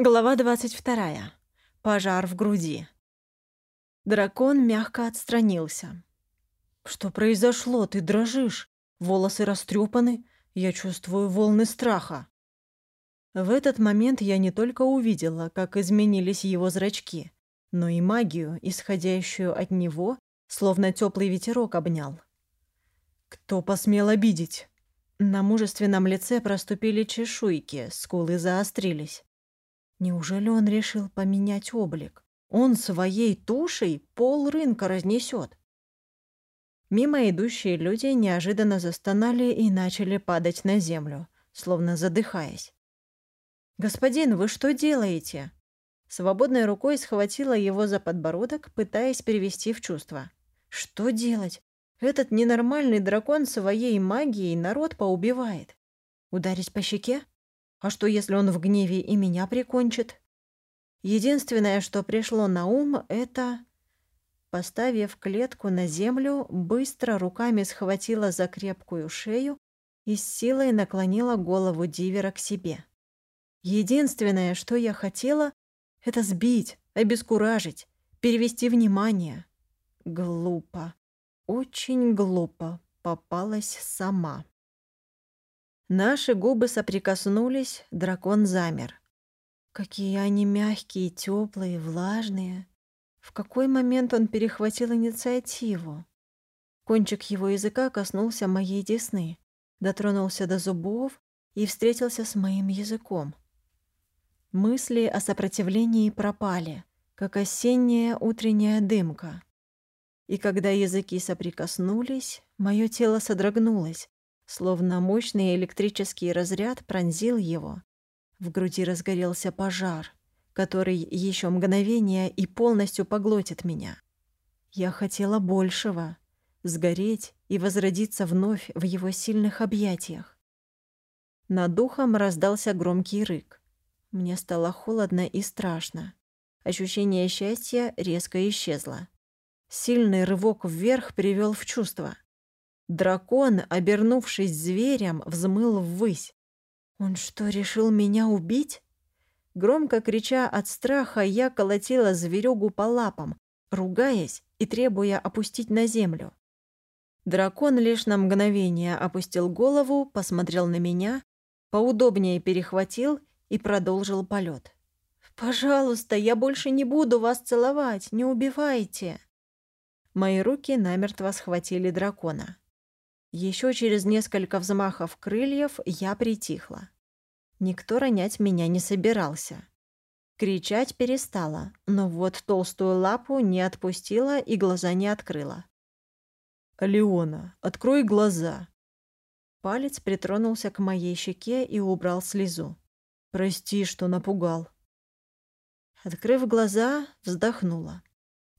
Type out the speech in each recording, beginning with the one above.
Глава 22. Пожар в груди. Дракон мягко отстранился. «Что произошло? Ты дрожишь. Волосы растрепаны. Я чувствую волны страха». В этот момент я не только увидела, как изменились его зрачки, но и магию, исходящую от него, словно теплый ветерок обнял. «Кто посмел обидеть?» На мужественном лице проступили чешуйки, скулы заострились. Неужели он решил поменять облик? Он своей тушей пол рынка разнесет. Мимо идущие люди неожиданно застонали и начали падать на землю, словно задыхаясь. «Господин, вы что делаете?» Свободной рукой схватила его за подбородок, пытаясь привести в чувство. «Что делать? Этот ненормальный дракон своей магией народ поубивает. Ударить по щеке? А что, если он в гневе и меня прикончит? Единственное, что пришло на ум, это... Поставив клетку на землю, быстро руками схватила за крепкую шею и с силой наклонила голову Дивера к себе. Единственное, что я хотела, это сбить, обескуражить, перевести внимание. Глупо, очень глупо попалась сама. Наши губы соприкоснулись, дракон замер. Какие они мягкие, теплые, влажные. В какой момент он перехватил инициативу? Кончик его языка коснулся моей десны, дотронулся до зубов и встретился с моим языком. Мысли о сопротивлении пропали, как осенняя утренняя дымка. И когда языки соприкоснулись, мое тело содрогнулось, Словно мощный электрический разряд пронзил его. В груди разгорелся пожар, который еще мгновение и полностью поглотит меня. Я хотела большего — сгореть и возродиться вновь в его сильных объятиях. Над духом раздался громкий рык. Мне стало холодно и страшно. Ощущение счастья резко исчезло. Сильный рывок вверх привел в чувство. Дракон, обернувшись зверем, взмыл ввысь. «Он что, решил меня убить?» Громко крича от страха, я колотила зверюгу по лапам, ругаясь и требуя опустить на землю. Дракон лишь на мгновение опустил голову, посмотрел на меня, поудобнее перехватил и продолжил полет. «Пожалуйста, я больше не буду вас целовать, не убивайте!» Мои руки намертво схватили дракона. Еще через несколько взмахов крыльев я притихла. Никто ронять меня не собирался. Кричать перестала, но вот толстую лапу не отпустила и глаза не открыла. «Леона, открой глаза!» Палец притронулся к моей щеке и убрал слезу. «Прости, что напугал». Открыв глаза, вздохнула.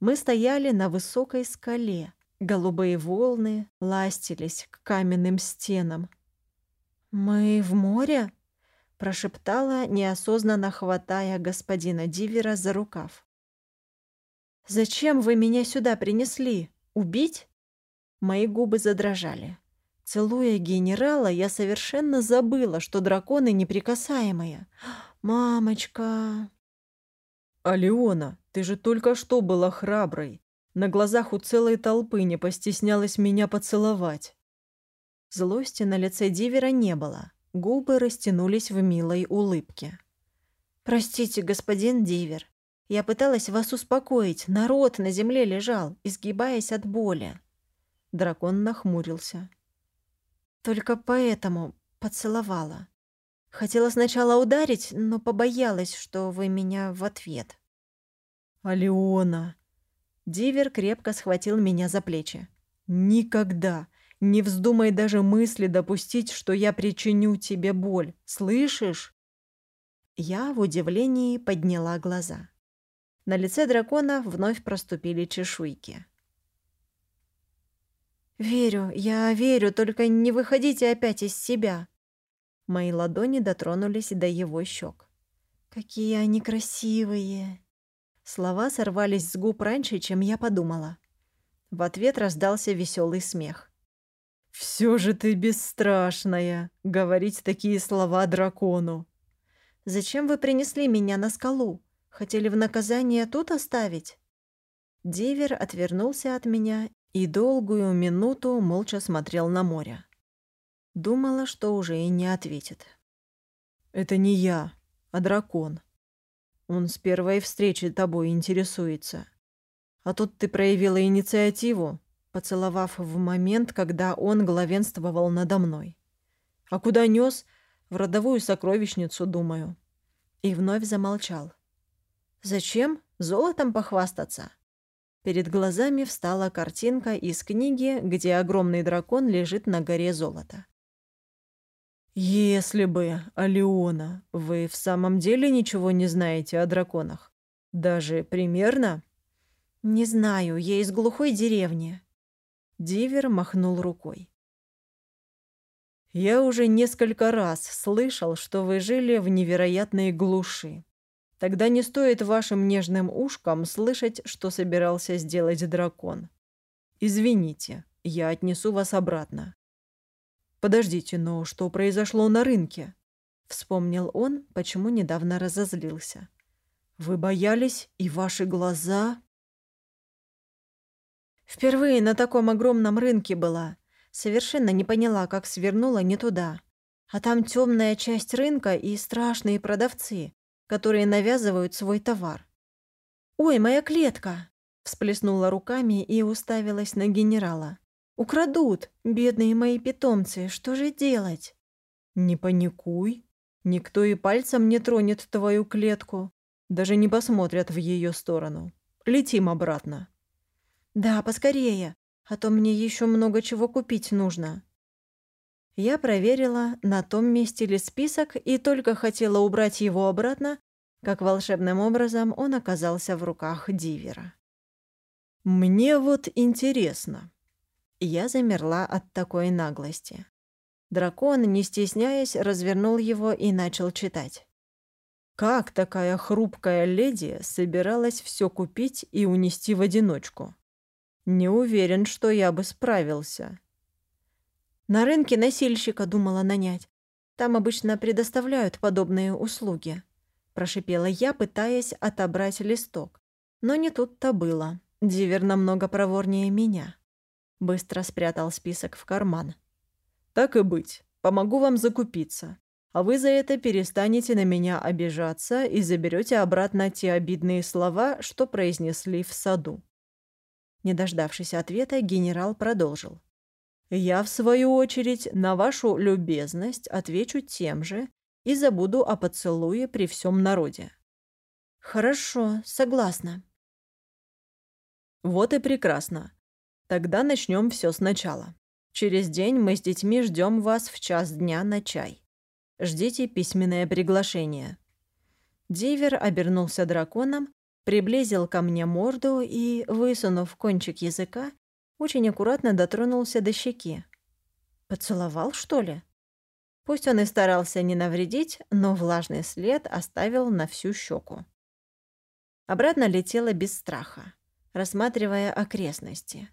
Мы стояли на высокой скале, Голубые волны ластились к каменным стенам. «Мы в море?» — прошептала, неосознанно хватая господина Дивера за рукав. «Зачем вы меня сюда принесли? Убить?» Мои губы задрожали. Целуя генерала, я совершенно забыла, что драконы неприкасаемые. «Мамочка!» «Алиона, ты же только что была храброй. На глазах у целой толпы не постеснялась меня поцеловать. Злости на лице Дивера не было. Губы растянулись в милой улыбке. «Простите, господин Дивер. Я пыталась вас успокоить. Народ на земле лежал, изгибаясь от боли». Дракон нахмурился. «Только поэтому поцеловала. Хотела сначала ударить, но побоялась, что вы меня в ответ». «Алиона!» Дивер крепко схватил меня за плечи. «Никогда! Не вздумай даже мысли допустить, что я причиню тебе боль. Слышишь?» Я в удивлении подняла глаза. На лице дракона вновь проступили чешуйки. «Верю, я верю, только не выходите опять из себя». Мои ладони дотронулись до его щек. «Какие они красивые!» Слова сорвались с губ раньше, чем я подумала. В ответ раздался веселый смех. «Все же ты бесстрашная, говорить такие слова дракону!» Зачем вы принесли меня на скалу? Хотели в наказание тут оставить?» Дивер отвернулся от меня и долгую минуту молча смотрел на море. Думала, что уже и не ответит. «Это не я, а дракон. Он с первой встречи тобой интересуется. А тут ты проявила инициативу, поцеловав в момент, когда он главенствовал надо мной. А куда нес? В родовую сокровищницу, думаю». И вновь замолчал. «Зачем? Золотом похвастаться?» Перед глазами встала картинка из книги, где огромный дракон лежит на горе золота. «Если бы, Алиона, вы в самом деле ничего не знаете о драконах? Даже примерно?» «Не знаю, я из глухой деревни». Дивер махнул рукой. «Я уже несколько раз слышал, что вы жили в невероятной глуши. Тогда не стоит вашим нежным ушкам слышать, что собирался сделать дракон. Извините, я отнесу вас обратно. Подождите, но что произошло на рынке? Вспомнил он, почему недавно разозлился. Вы боялись, и ваши глаза... Впервые на таком огромном рынке была. Совершенно не поняла, как свернула не туда. А там темная часть рынка и страшные продавцы которые навязывают свой товар. «Ой, моя клетка!» – всплеснула руками и уставилась на генерала. «Украдут, бедные мои питомцы, что же делать?» «Не паникуй. Никто и пальцем не тронет твою клетку. Даже не посмотрят в ее сторону. Летим обратно». «Да, поскорее, а то мне еще много чего купить нужно». Я проверила, на том месте ли список, и только хотела убрать его обратно, как волшебным образом он оказался в руках Дивера. «Мне вот интересно». Я замерла от такой наглости. Дракон, не стесняясь, развернул его и начал читать. Как такая хрупкая леди собиралась все купить и унести в одиночку? Не уверен, что я бы справился. На рынке носильщика думала нанять. Там обычно предоставляют подобные услуги. Прошипела я, пытаясь отобрать листок. Но не тут-то было. Дивер намного проворнее меня. Быстро спрятал список в карман. «Так и быть. Помогу вам закупиться. А вы за это перестанете на меня обижаться и заберете обратно те обидные слова, что произнесли в саду». Не дождавшись ответа, генерал продолжил. Я, в свою очередь, на вашу любезность отвечу тем же и забуду о поцелуе при всем народе. Хорошо, согласна. Вот и прекрасно. Тогда начнем все сначала. Через день мы с детьми ждем вас в час дня на чай. Ждите письменное приглашение. Дивер обернулся драконом, приблизил ко мне морду и, высунув кончик языка, очень аккуратно дотронулся до щеки. Поцеловал, что ли? Пусть он и старался не навредить, но влажный след оставил на всю щеку. Обратно летела без страха, рассматривая окрестности.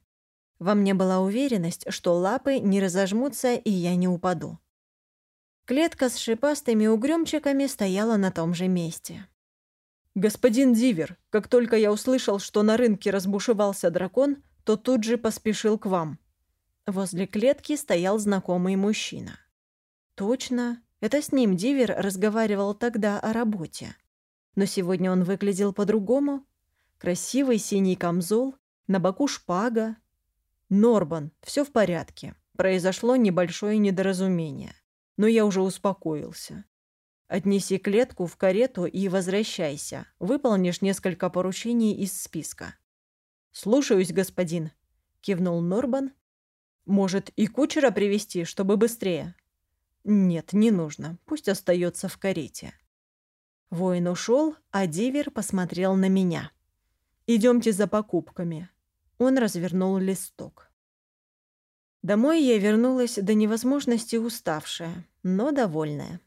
Во мне была уверенность, что лапы не разожмутся, и я не упаду. Клетка с шипастыми угрюмчиками стояла на том же месте. «Господин Дивер, как только я услышал, что на рынке разбушевался дракон, то тут же поспешил к вам». Возле клетки стоял знакомый мужчина. Точно, это с ним Дивер разговаривал тогда о работе. Но сегодня он выглядел по-другому. Красивый синий камзол, на боку шпага. «Норбан, все в порядке. Произошло небольшое недоразумение. Но я уже успокоился. Отнеси клетку в карету и возвращайся. Выполнишь несколько поручений из списка. «Слушаюсь, господин», — кивнул Норбан. «Может, и кучера привести, чтобы быстрее?» «Нет, не нужно. Пусть остается в карете». Воин ушел, а Дивер посмотрел на меня. «Идемте за покупками». Он развернул листок. Домой я вернулась до невозможности уставшая, но довольная.